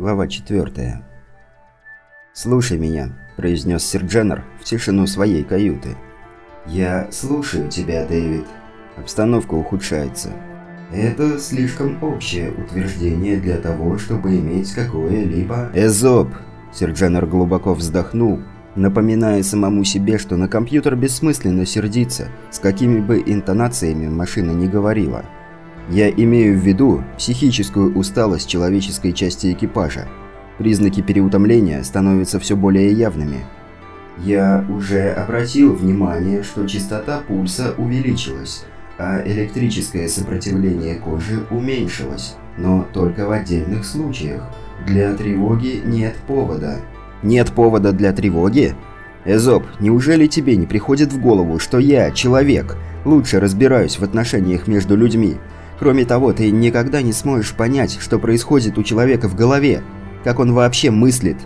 Глава 4. «Слушай меня», – произнес сэр Дженнер в тишину своей каюты. «Я слушаю тебя, Дэвид. Обстановка ухудшается. Это слишком общее утверждение для того, чтобы иметь какое-либо...» «Эзоп!» – сэр Дженнер глубоко вздохнул, напоминая самому себе, что на компьютер бессмысленно сердиться, с какими бы интонациями машина не говорила – я имею в виду психическую усталость человеческой части экипажа. Признаки переутомления становятся все более явными. Я уже обратил внимание, что частота пульса увеличилась, а электрическое сопротивление кожи уменьшилось, но только в отдельных случаях. Для тревоги нет повода. Нет повода для тревоги? Эзоп, неужели тебе не приходит в голову, что я, человек, лучше разбираюсь в отношениях между людьми, Кроме того, ты никогда не сможешь понять, что происходит у человека в голове, как он вообще мыслит.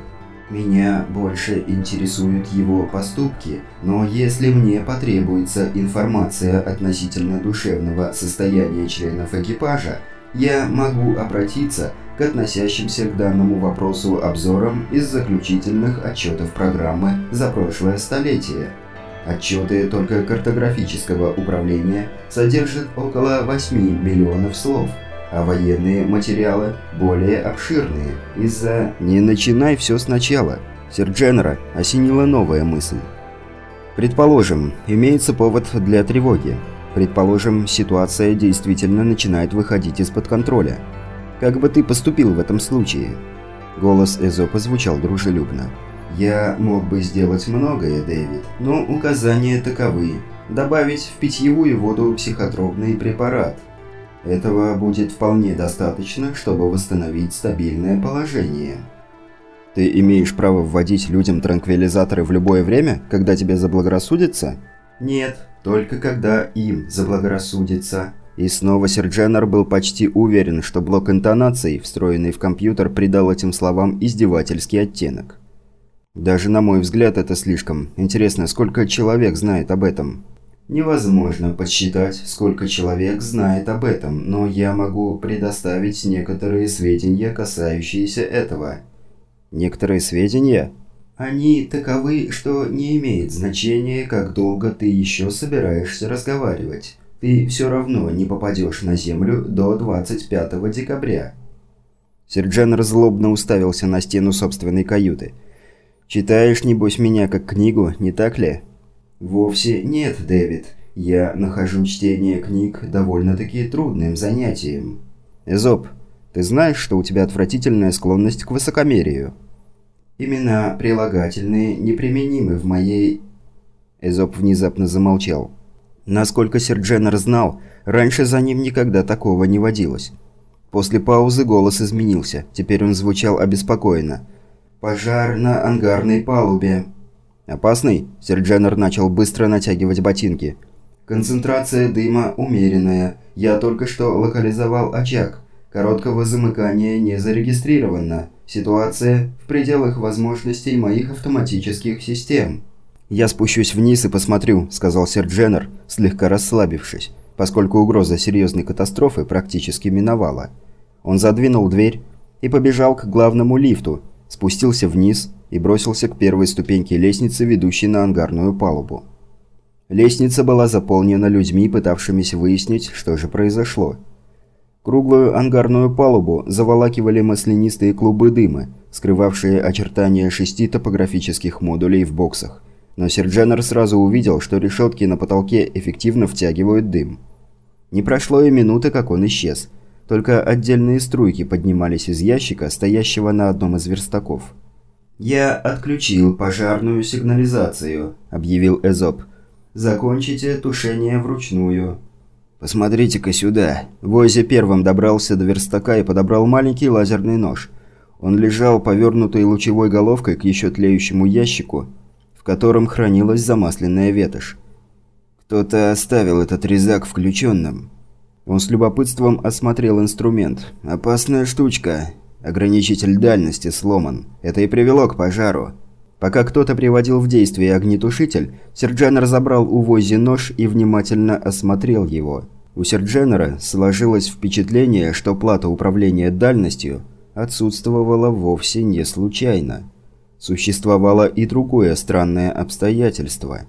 Меня больше интересуют его поступки, но если мне потребуется информация относительно душевного состояния членов экипажа, я могу обратиться к относящимся к данному вопросу обзорам из заключительных отчетов программы за прошлое столетие. Отчеты только картографического управления содержат около 8 миллионов слов, а военные материалы более обширные из-за... «Не начинай все сначала», — Сердженера осенила новая мысль. «Предположим, имеется повод для тревоги. Предположим, ситуация действительно начинает выходить из-под контроля. Как бы ты поступил в этом случае?» Голос Эзопа звучал дружелюбно. Я мог бы сделать многое, Дэвид, но указания таковы. Добавить в питьевую воду психотропный препарат. Этого будет вполне достаточно, чтобы восстановить стабильное положение. Ты имеешь право вводить людям транквилизаторы в любое время, когда тебе заблагорассудится? Нет, только когда им заблагорассудится. И снова Сердженер был почти уверен, что блок интонаций, встроенный в компьютер, придал этим словам издевательский оттенок. Даже на мой взгляд это слишком. Интересно, сколько человек знает об этом? Невозможно подсчитать, сколько человек знает об этом, но я могу предоставить некоторые сведения, касающиеся этого. Некоторые сведения? Они таковы, что не имеет значения, как долго ты еще собираешься разговаривать. Ты все равно не попадешь на Землю до 25 декабря. Серджан разлобно уставился на стену собственной каюты – Читаешь, небось, меня как книгу, не так ли? Вовсе нет, Дэвид. Я нахожу чтение книг довольно-таки трудным занятием. Эзоп, ты знаешь, что у тебя отвратительная склонность к высокомерию? Имена прилагательные неприменимы в моей... Эзоп внезапно замолчал. Насколько Сердженер знал, раньше за ним никогда такого не водилось. После паузы голос изменился, теперь он звучал обеспокоенно. «Пожар на ангарной палубе». «Опасный?» – Сердженер начал быстро натягивать ботинки. «Концентрация дыма умеренная. Я только что локализовал очаг. Короткого замыкания не зарегистрировано. Ситуация в пределах возможностей моих автоматических систем». «Я спущусь вниз и посмотрю», – сказал Сердженер, слегка расслабившись, поскольку угроза серьезной катастрофы практически миновала. Он задвинул дверь и побежал к главному лифту – спустился вниз и бросился к первой ступеньке лестницы, ведущей на ангарную палубу. Лестница была заполнена людьми, пытавшимися выяснить, что же произошло. Круглую ангарную палубу заволакивали маслянистые клубы дыма, скрывавшие очертания шести топографических модулей в боксах. Но Серджанер сразу увидел, что решетки на потолке эффективно втягивают дым. Не прошло и минуты, как он исчез – только отдельные струйки поднимались из ящика, стоящего на одном из верстаков. «Я отключил пожарную сигнализацию», – объявил Эзоп. «Закончите тушение вручную». «Посмотрите-ка сюда». Войзи первым добрался до верстака и подобрал маленький лазерный нож. Он лежал повернутой лучевой головкой к еще тлеющему ящику, в котором хранилась замасленная ветошь. Кто-то оставил этот резак включенным. Он с любопытством осмотрел инструмент. «Опасная штучка. Ограничитель дальности сломан. Это и привело к пожару». Пока кто-то приводил в действие огнетушитель, Серджан разобрал у Вози нож и внимательно осмотрел его. У Сердженера сложилось впечатление, что плата управления дальностью отсутствовала вовсе не случайно. Существовало и другое странное обстоятельство.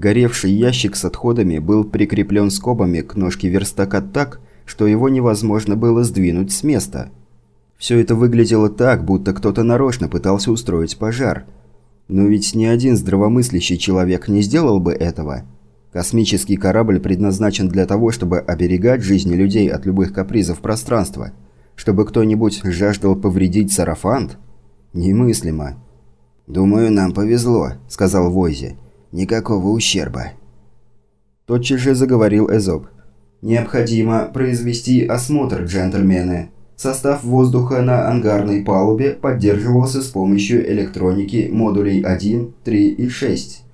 Горевший ящик с отходами был прикреплен скобами к ножке верстака так, что его невозможно было сдвинуть с места. Все это выглядело так, будто кто-то нарочно пытался устроить пожар. Но ведь ни один здравомыслящий человек не сделал бы этого. Космический корабль предназначен для того, чтобы оберегать жизни людей от любых капризов пространства. Чтобы кто-нибудь жаждал повредить сарафант? Немыслимо. «Думаю, нам повезло», – сказал Войзи. «Никакого ущерба». Тотчас же заговорил Эзоп. Необходимо произвести осмотр, джентльмены. Состав воздуха на ангарной палубе поддерживался с помощью электроники модулей 1, 3 и 6.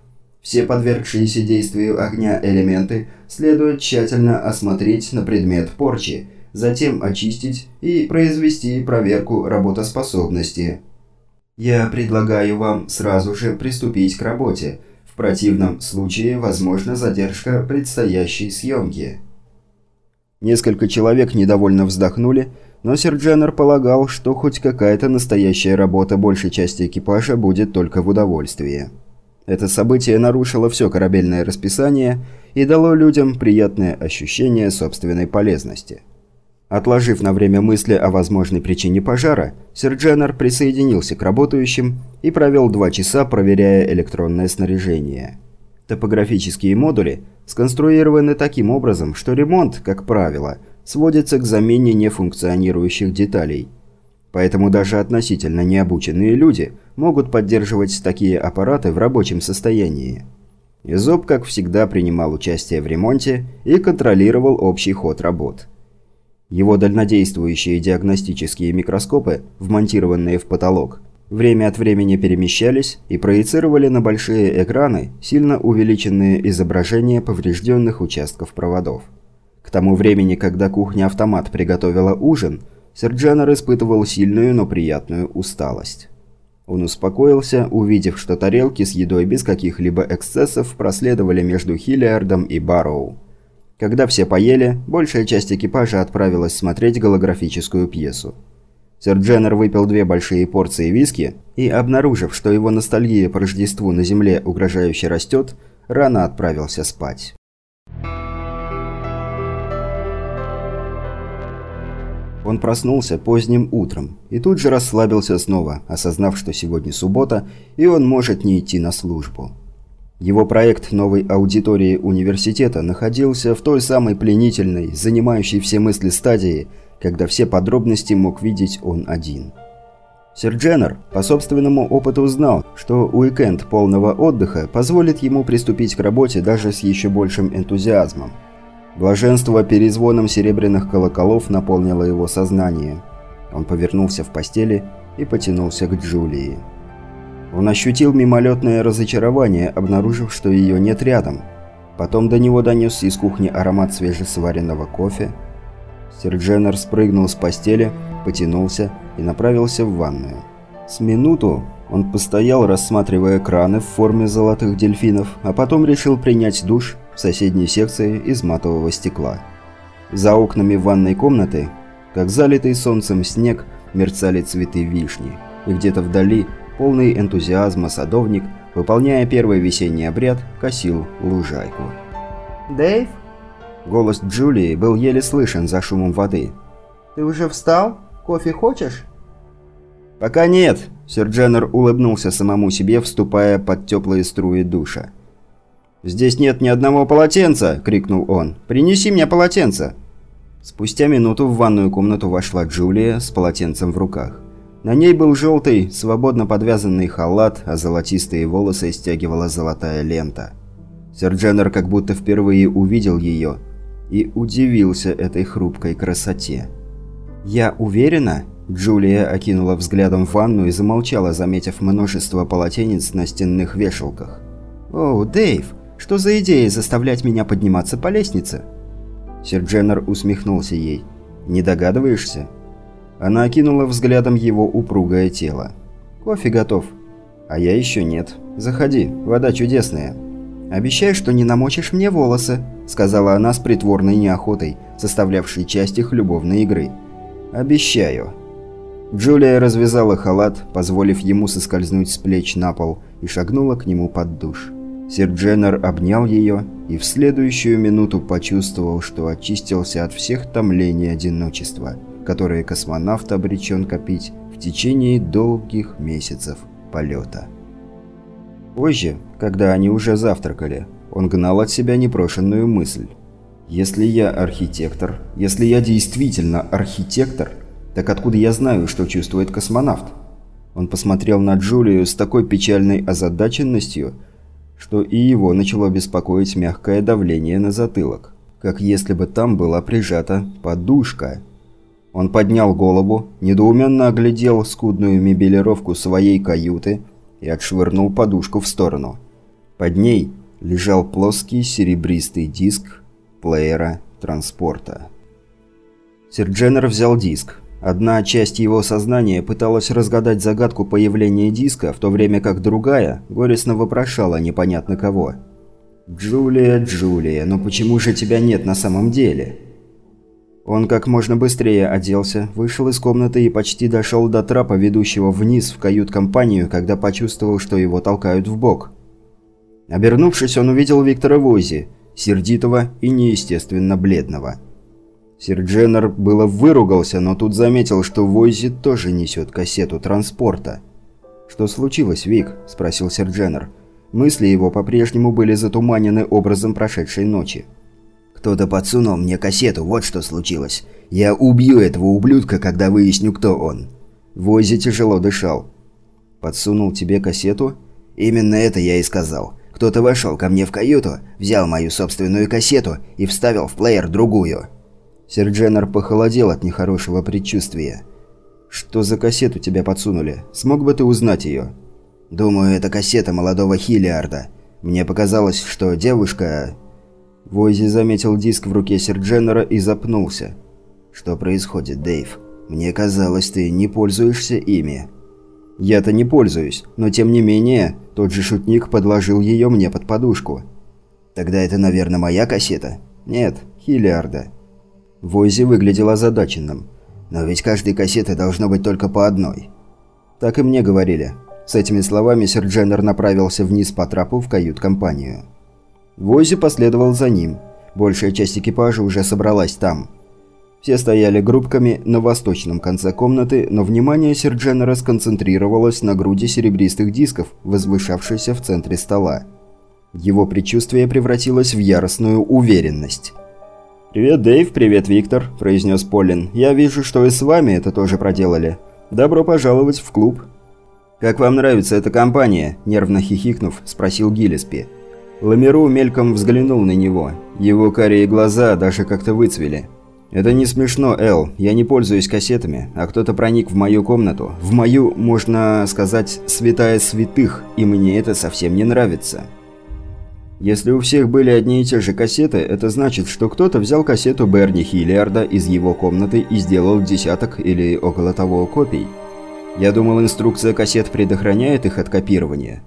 Все подвергшиеся действию огня элементы следует тщательно осмотреть на предмет порчи, затем очистить и произвести проверку работоспособности. Я предлагаю вам сразу же приступить к работе. Противном случае возможна задержка предстоящей съемки. Несколько человек недовольно вздохнули, но сэр Дженнер полагал, что хоть какая-то настоящая работа большей части экипажа будет только в удовольствии. Это событие нарушило все корабельное расписание и дало людям приятное ощущение собственной полезности. Отложив на время мысли о возможной причине пожара, сэр Дженнер присоединился к работающим и провел два часа, проверяя электронное снаряжение. Топографические модули сконструированы таким образом, что ремонт, как правило, сводится к замене нефункционирующих деталей. Поэтому даже относительно необученные люди могут поддерживать такие аппараты в рабочем состоянии. Изоб, как всегда, принимал участие в ремонте и контролировал общий ход работ. Его дальнодействующие диагностические микроскопы, вмонтированные в потолок, время от времени перемещались и проецировали на большие экраны сильно увеличенные изображения поврежденных участков проводов. К тому времени, когда кухня-автомат приготовила ужин, Серджанер испытывал сильную, но приятную усталость. Он успокоился, увидев, что тарелки с едой без каких-либо эксцессов проследовали между Хиллиардом и Барроу. Когда все поели, большая часть экипажа отправилась смотреть голографическую пьесу. Сэр Дженнер выпил две большие порции виски и, обнаружив, что его ностальгия по Рождеству на Земле угрожающе растет, рано отправился спать. Он проснулся поздним утром и тут же расслабился снова, осознав, что сегодня суббота и он может не идти на службу. Его проект новой аудитории университета находился в той самой пленительной, занимающей все мысли стадии – когда все подробности мог видеть он один. Сэр Дженнер по собственному опыту знал, что уикенд полного отдыха позволит ему приступить к работе даже с еще большим энтузиазмом. Блаженство перезвоном серебряных колоколов наполнило его сознание. Он повернулся в постели и потянулся к Джулии. Он ощутил мимолетное разочарование, обнаружив, что ее нет рядом. Потом до него донесся из кухни аромат свежесваренного кофе, Сэр Дженнер спрыгнул с постели, потянулся и направился в ванную. С минуту он постоял, рассматривая краны в форме золотых дельфинов, а потом решил принять душ в соседней секции из матового стекла. За окнами ванной комнаты, как залитый солнцем снег, мерцали цветы вишни, и где-то вдали, полный энтузиазма садовник, выполняя первый весенний обряд, косил лужайку. «Дэйв?» Голос Джулии был еле слышен за шумом воды. «Ты уже встал? Кофе хочешь?» «Пока нет», — сэр Дженнер улыбнулся самому себе, вступая под теплые струи душа. «Здесь нет ни одного полотенца!» – крикнул он. «Принеси мне полотенце!» Спустя минуту в ванную комнату вошла Джулия с полотенцем в руках. На ней был желтый, свободно подвязанный халат, а золотистые волосы стягивала золотая лента. Сэр Дженнер как будто впервые увидел ее и удивился этой хрупкой красоте. «Я уверена?» Джулия окинула взглядом ванну и замолчала, заметив множество полотенец на стенных вешалках. «О, Дэйв, что за идея заставлять меня подниматься по лестнице?» Сир Дженнер усмехнулся ей. «Не догадываешься?» Она окинула взглядом его упругое тело. «Кофе готов». «А я еще нет. Заходи, вода чудесная». «Обещай, что не намочишь мне волосы», — сказала она с притворной неохотой, составлявшей часть их любовной игры. «Обещаю». Джулия развязала халат, позволив ему соскользнуть с плеч на пол, и шагнула к нему под душ. Сир Дженнер обнял ее и в следующую минуту почувствовал, что очистился от всех томлений одиночества, которые космонавт обречен копить в течение долгих месяцев полета. Позже, когда они уже завтракали, он гнал от себя непрошенную мысль. «Если я архитектор, если я действительно архитектор, так откуда я знаю, что чувствует космонавт?» Он посмотрел на Джулию с такой печальной озадаченностью, что и его начало беспокоить мягкое давление на затылок, как если бы там была прижата подушка. Он поднял голову, недоуменно оглядел скудную мебелировку своей каюты и отшвырнул подушку в сторону. Под ней лежал плоский серебристый диск плеера транспорта. Сир Дженнер взял диск. Одна часть его сознания пыталась разгадать загадку появления диска, в то время как другая горестно вопрошала непонятно кого. «Джулия, Джулия, но почему же тебя нет на самом деле?» Он как можно быстрее оделся, вышел из комнаты и почти дошел до трапа, ведущего вниз в кают-компанию, когда почувствовал, что его толкают в бок. Обернувшись, он увидел Виктора Вози, сердитого и неестественно бледного. Сир Дженнер было выругался, но тут заметил, что Войзи тоже несет кассету транспорта. «Что случилось, Вик?» – спросил сир Дженнер. Мысли его по-прежнему были затуманены образом прошедшей ночи. «Кто-то подсунул мне кассету, вот что случилось. Я убью этого ублюдка, когда выясню, кто он». Войзи тяжело дышал. «Подсунул тебе кассету?» «Именно это я и сказал. Кто-то вошел ко мне в каюту, взял мою собственную кассету и вставил в плеер другую». Сир Дженнер похолодел от нехорошего предчувствия. «Что за кассету тебя подсунули? Смог бы ты узнать ее?» «Думаю, это кассета молодого Хиллиарда. Мне показалось, что девушка...» Войзи заметил диск в руке Сир Дженнера и запнулся. «Что происходит, Дэйв? Мне казалось, ты не пользуешься ими». «Я-то не пользуюсь, но тем не менее, тот же шутник подложил ее мне под подушку». «Тогда это, наверное, моя кассета?» «Нет, Хиллиарда». Войзи выглядел озадаченным. «Но ведь каждой кассеты должно быть только по одной». «Так и мне говорили». С этими словами сэр Дженнер направился вниз по трапу в кают-компанию. Войзи последовал за ним. Большая часть экипажа уже собралась там. Все стояли группками на восточном конце комнаты, но внимание сэр Дженнера сконцентрировалось на груди серебристых дисков, возвышавшейся в центре стола. Его предчувствие превратилось в яростную уверенность. «Привет, Дэйв, привет, Виктор», – произнес Полин. «Я вижу, что и с вами это тоже проделали. Добро пожаловать в клуб». «Как вам нравится эта компания?» – нервно хихикнув, спросил Гиллеспи. Ламеру мельком взглянул на него. Его карие глаза даже как-то выцвели. «Это не смешно, Эл. Я не пользуюсь кассетами, а кто-то проник в мою комнату. В мою, можно сказать, святая святых, и мне это совсем не нравится». Если у всех были одни и те же кассеты, это значит, что кто-то взял кассету Берни Хиллиарда из его комнаты и сделал десяток или около того копий. Я думал, инструкция кассет предохраняет их от копирования.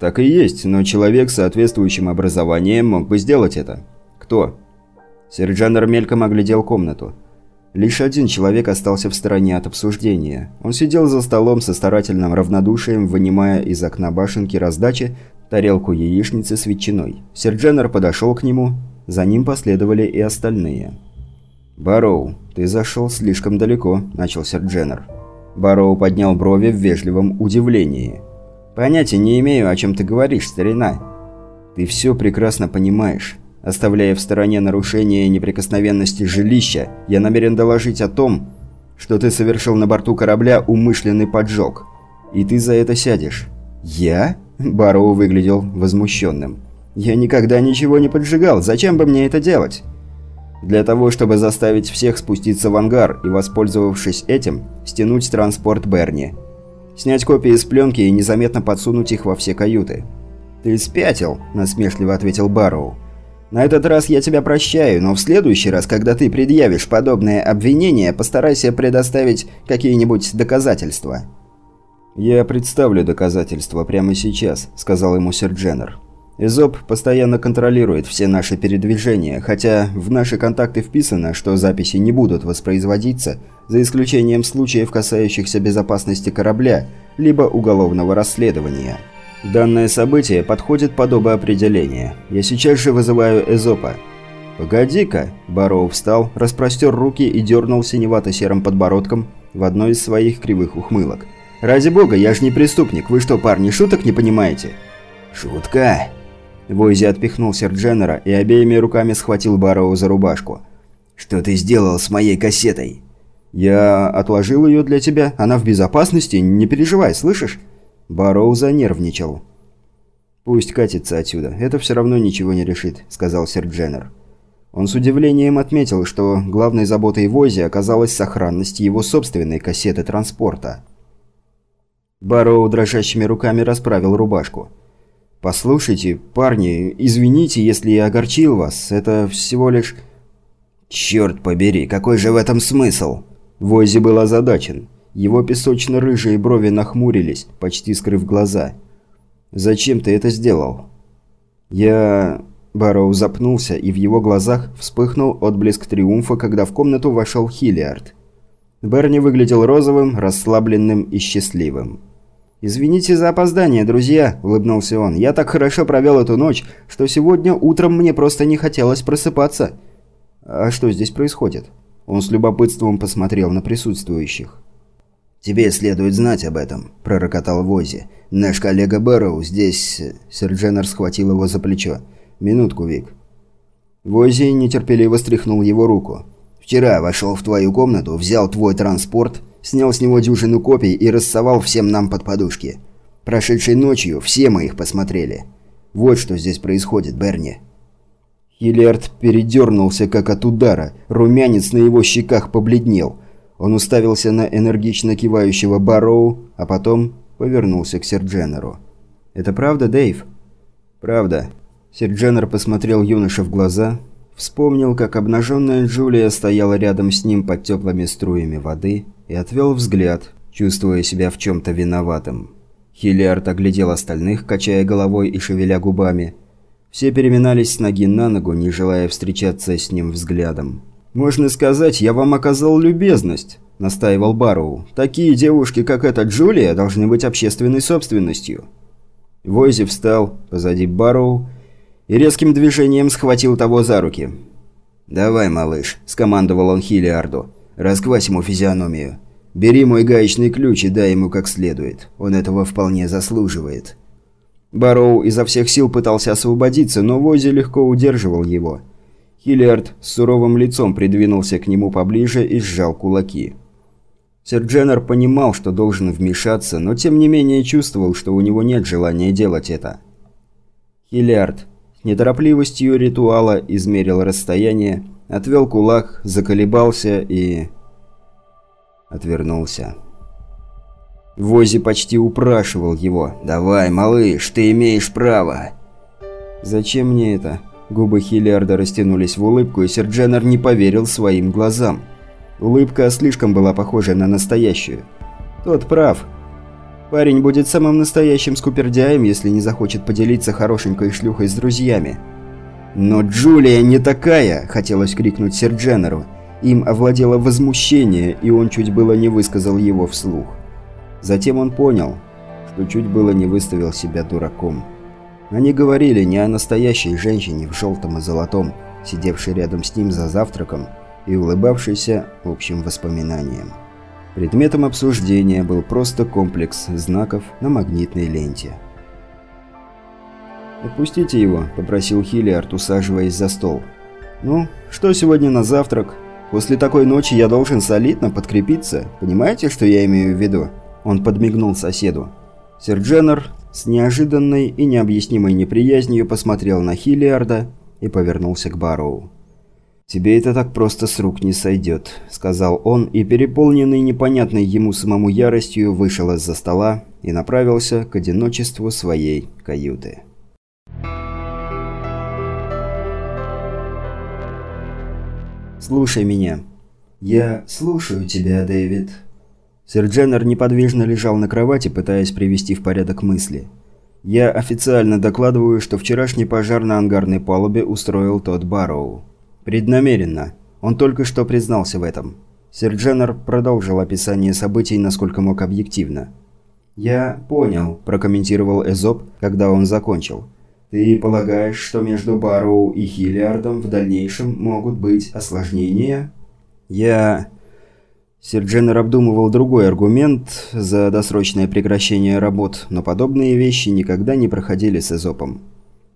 Так и есть, но человек с соответствующим образованием мог бы сделать это. Кто? Серджанер мельком оглядел комнату. Лишь один человек остался в стороне от обсуждения. Он сидел за столом со старательным равнодушием, вынимая из окна башенки раздачи тарелку яичницы с ветчиной. Сердженер подошел к нему, за ним последовали и остальные. «Бароу, ты зашел слишком далеко», – начал Сердженер. Бароу поднял брови в вежливом удивлении. «Понятия не имею, о чем ты говоришь, старина. Ты все прекрасно понимаешь. Оставляя в стороне нарушение неприкосновенности жилища, я намерен доложить о том, что ты совершил на борту корабля умышленный поджог. И ты за это сядешь». «Я?» Барроу выглядел возмущенным. «Я никогда ничего не поджигал. Зачем бы мне это делать?» «Для того, чтобы заставить всех спуститься в ангар и, воспользовавшись этим, стянуть транспорт Берни. Снять копии из пленки и незаметно подсунуть их во все каюты». «Ты спятил», – насмешливо ответил Барроу. «На этот раз я тебя прощаю, но в следующий раз, когда ты предъявишь подобное обвинение, постарайся предоставить какие-нибудь доказательства». «Я представлю доказательства прямо сейчас», – сказал ему сэр Дженнер. Эзоп постоянно контролирует все наши передвижения, хотя в наши контакты вписано, что записи не будут воспроизводиться, за исключением случаев, касающихся безопасности корабля, либо уголовного расследования. Данное событие подходит под оба определения. Я сейчас же вызываю Эзопа. «Погоди-ка!» – Бароу встал, распростер руки и дернул синевато-серым подбородком в одной из своих кривых ухмылок. «Ради бога, я же не преступник, вы что, парни, шуток не понимаете?» «Шутка!» Войзи отпихнул Сердженера и обеими руками схватил Бароу за рубашку. «Что ты сделал с моей кассетой?» «Я отложил ее для тебя. Она в безопасности, не переживай, слышишь?» Бароу занервничал. «Пусть катится отсюда, это все равно ничего не решит», – сказал Сердженер. Он с удивлением отметил, что главной заботой Вози оказалась сохранность его собственной кассеты транспорта. Бароу дрожащими руками расправил рубашку. «Послушайте, парни, извините, если я огорчил вас. Это всего лишь...» «Черт побери, какой же в этом смысл?» Вози был озадачен. Его песочно-рыжие брови нахмурились, почти скрыв глаза. «Зачем ты это сделал?» «Я...» Барроу запнулся, и в его глазах вспыхнул отблеск триумфа, когда в комнату вошел Хиллиард. Берни выглядел розовым, расслабленным и счастливым. «Извините за опоздание, друзья», – улыбнулся он. «Я так хорошо провел эту ночь, что сегодня утром мне просто не хотелось просыпаться». «А что здесь происходит?» Он с любопытством посмотрел на присутствующих. «Тебе следует знать об этом», – пророкотал Вози. «Наш коллега Бэрроу здесь...» Сэр Дженнер схватил его за плечо. «Минутку, Вик». Вози нетерпеливо стряхнул его руку. «Вчера вошел в твою комнату, взял твой транспорт, снял с него дюжину копий и рассовал всем нам под подушки. Прошедшей ночью все мы их посмотрели. Вот что здесь происходит, Берни». Хиллиард передернулся, как от удара. Румянец на его щеках побледнел. Он уставился на энергично кивающего Барроу, а потом повернулся к Сердженеру. «Это правда, Дэйв?» «Правда». Сердженер посмотрел юноше в глаза, вспомнил, как обнаженная Джулия стояла рядом с ним под теплыми струями воды и отвел взгляд, чувствуя себя в чем-то виноватым. Хиллиард оглядел остальных, качая головой и шевеля губами. Все переминались с ноги на ногу, не желая встречаться с ним взглядом. «Можно сказать, я вам оказал любезность», – настаивал Барроу. «Такие девушки, как эта Джулия, должны быть общественной собственностью». Войзи встал позади Барроу и резким движением схватил того за руки. «Давай, малыш», – скомандовал он Хиллиарду. Расквась ему физиономию. Бери мой гаечный ключ и дай ему как следует. Он этого вполне заслуживает». Барроу изо всех сил пытался освободиться, но Вози легко удерживал его. Хиллиард с суровым лицом придвинулся к нему поближе и сжал кулаки. Сэр Дженнер понимал, что должен вмешаться, но тем не менее чувствовал, что у него нет желания делать это. Хиллиард с неторопливостью ритуала измерил расстояние, Отвел кулак, заколебался и... Отвернулся. Вози почти упрашивал его. «Давай, малыш, ты имеешь право!» «Зачем мне это?» Губы Хиллиарда растянулись в улыбку, и Сердженер не поверил своим глазам. Улыбка слишком была похожа на настоящую. Тот прав. Парень будет самым настоящим скупердяем, если не захочет поделиться хорошенькой шлюхой с друзьями. «Но Джулия не такая!» – хотелось крикнуть Сердженеру. Им овладело возмущение, и он чуть было не высказал его вслух. Затем он понял, что чуть было не выставил себя дураком. Они говорили не о настоящей женщине в желтом и золотом, сидевшей рядом с ним за завтраком и улыбавшейся общим воспоминаниям. Предметом обсуждения был просто комплекс знаков на магнитной ленте. «Отпустите его», – попросил Хиллиард, усаживаясь за стол. «Ну, что сегодня на завтрак? После такой ночи я должен солидно подкрепиться. Понимаете, что я имею в виду?» Он подмигнул соседу. Сэр Дженнер с неожиданной и необъяснимой неприязнью посмотрел на Хиллиарда и повернулся к Барроу. «Тебе это так просто с рук не сойдет», – сказал он, и переполненный непонятной ему самому яростью вышел из-за стола и направился к одиночеству своей каюты. «Слушай меня». «Я слушаю тебя, Дэвид». Сэр Дженнер неподвижно лежал на кровати, пытаясь привести в порядок мысли. Я официально докладываю, что вчерашний пожар на ангарной палубе устроил тот Барроу. Преднамеренно. Он только что признался в этом. Сэр Дженнер продолжил описание событий, насколько мог объективно. «Я понял», – прокомментировал Эзоп, когда он закончил. «Ты полагаешь, что между Барроу и Хиллиардом в дальнейшем могут быть осложнения?» «Я...» Сэр Дженнер обдумывал другой аргумент за досрочное прекращение работ, но подобные вещи никогда не проходили с Эзопом.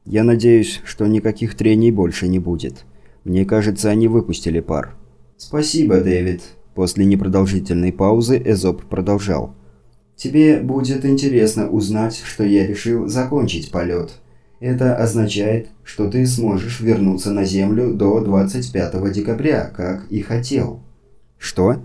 «Я надеюсь, что никаких трений больше не будет. Мне кажется, они выпустили пар». «Спасибо, Дэвид». После непродолжительной паузы Эзоп продолжал. «Тебе будет интересно узнать, что я решил закончить полет. Это означает, что ты сможешь вернуться на Землю до 25 декабря, как и хотел». «Что?»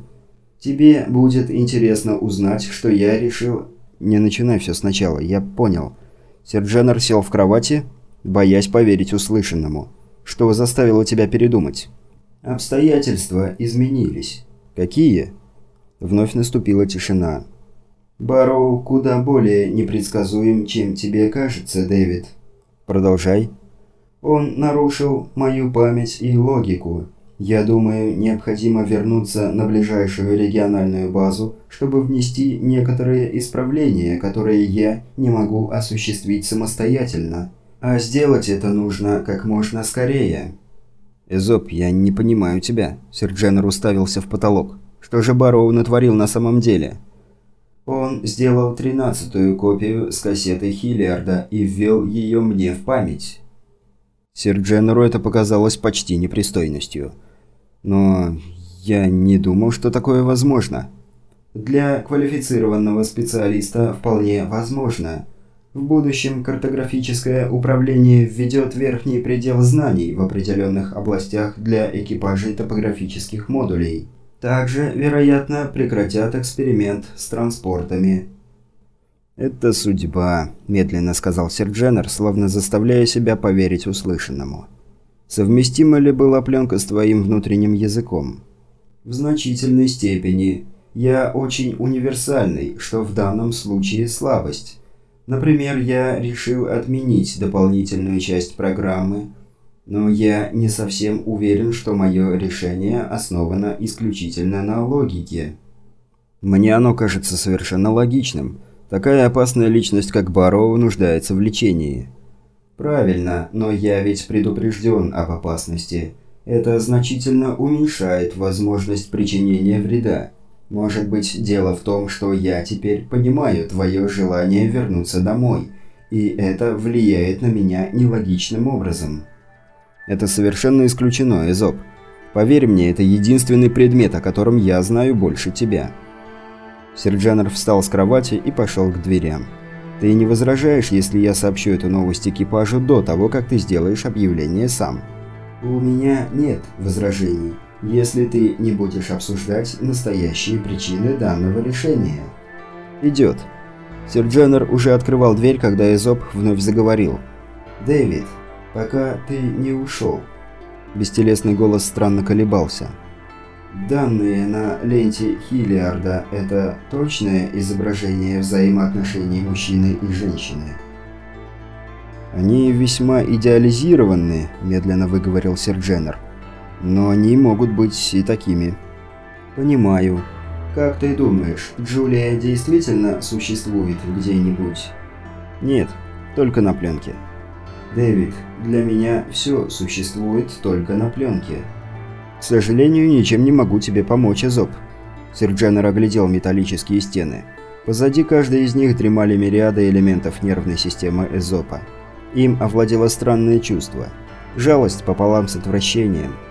«Тебе будет интересно узнать, что я решил...» «Не начинай все сначала, я понял». Сердженер сел в кровати, боясь поверить услышанному. «Что заставило тебя передумать?» Обстоятельства изменились. Какие? Вновь наступила тишина. Барроу куда более непредсказуем, чем тебе кажется, Дэвид. Продолжай. Он нарушил мою память и логику. Я думаю, необходимо вернуться на ближайшую региональную базу, чтобы внести некоторые исправления, которые я не могу осуществить самостоятельно. А сделать это нужно как можно скорее. «Эзоп, я не понимаю тебя». Сэр Дженнер уставился в потолок. «Что же Барроу натворил на самом деле?» Он сделал тринадцатую копию с кассеты Хиллиарда и ввел ее мне в память. Сэр Дженнеру это показалось почти непристойностью. Но я не думал, что такое возможно. Для квалифицированного специалиста вполне возможно – в будущем картографическое управление введет верхний предел знаний в определенных областях для экипажей топографических модулей. Также, вероятно, прекратят эксперимент с транспортами. «Это судьба», – медленно сказал сэр Дженнер, словно заставляя себя поверить услышанному. «Совместима ли была пленка с твоим внутренним языком?» «В значительной степени. Я очень универсальный, что в данном случае слабость». Например, я решил отменить дополнительную часть программы, но я не совсем уверен, что мое решение основано исключительно на логике. Мне оно кажется совершенно логичным. Такая опасная личность, как Барроу, нуждается в лечении. Правильно, но я ведь предупрежден об опасности. Это значительно уменьшает возможность причинения вреда. Может быть, дело в том, что я теперь понимаю твое желание вернуться домой, и это влияет на меня нелогичным образом. Это совершенно исключено, Эзоп. Поверь мне, это единственный предмет, о котором я знаю больше тебя. Серджанер встал с кровати и пошел к дверям. Ты не возражаешь, если я сообщу эту новость экипажу до того, как ты сделаешь объявление сам? У меня нет возражений если ты не будешь обсуждать настоящие причины данного решения. Идет. Сэр Дженнер уже открывал дверь, когда Эзоп вновь заговорил. «Дэвид, пока ты не ушел». Бестелесный голос странно колебался. «Данные на ленте Хиллиарда – это точное изображение взаимоотношений мужчины и женщины?» «Они весьма идеализированы», – медленно выговорил сэр Дженнер. Но они могут быть и такими. Понимаю. Как ты думаешь, Джулия действительно существует где-нибудь? Нет, только на пленке. Дэвид, для меня все существует только на пленке. К сожалению, ничем не могу тебе помочь, Эзоп. Серджанер оглядел металлические стены. Позади каждой из них дремали мириады элементов нервной системы Эзопа. Им овладело странное чувство. Жалость пополам с отвращением –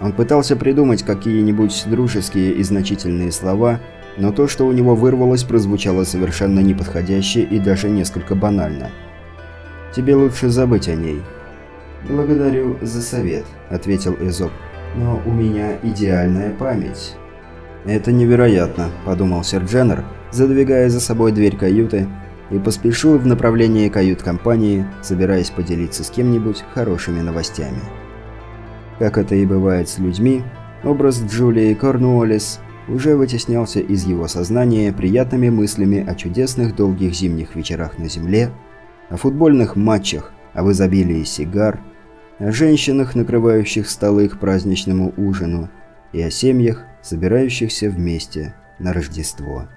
он пытался придумать какие-нибудь дружеские и значительные слова, но то, что у него вырвалось, прозвучало совершенно неподходяще и даже несколько банально. «Тебе лучше забыть о ней». «Благодарю за совет», — ответил Эзоп. «Но у меня идеальная память». «Это невероятно», — подумал сэр Дженнер, задвигая за собой дверь каюты, и поспешил в направлении кают-компании, собираясь поделиться с кем-нибудь хорошими новостями. Как это и бывает с людьми, образ Джулии Корнуоллес уже вытеснялся из его сознания приятными мыслями о чудесных долгих зимних вечерах на Земле о футбольных матчах, об изобилии сигар, о женщинах, накрывающих столы к праздничному ужину, и о семьях, собирающихся вместе на Рождество.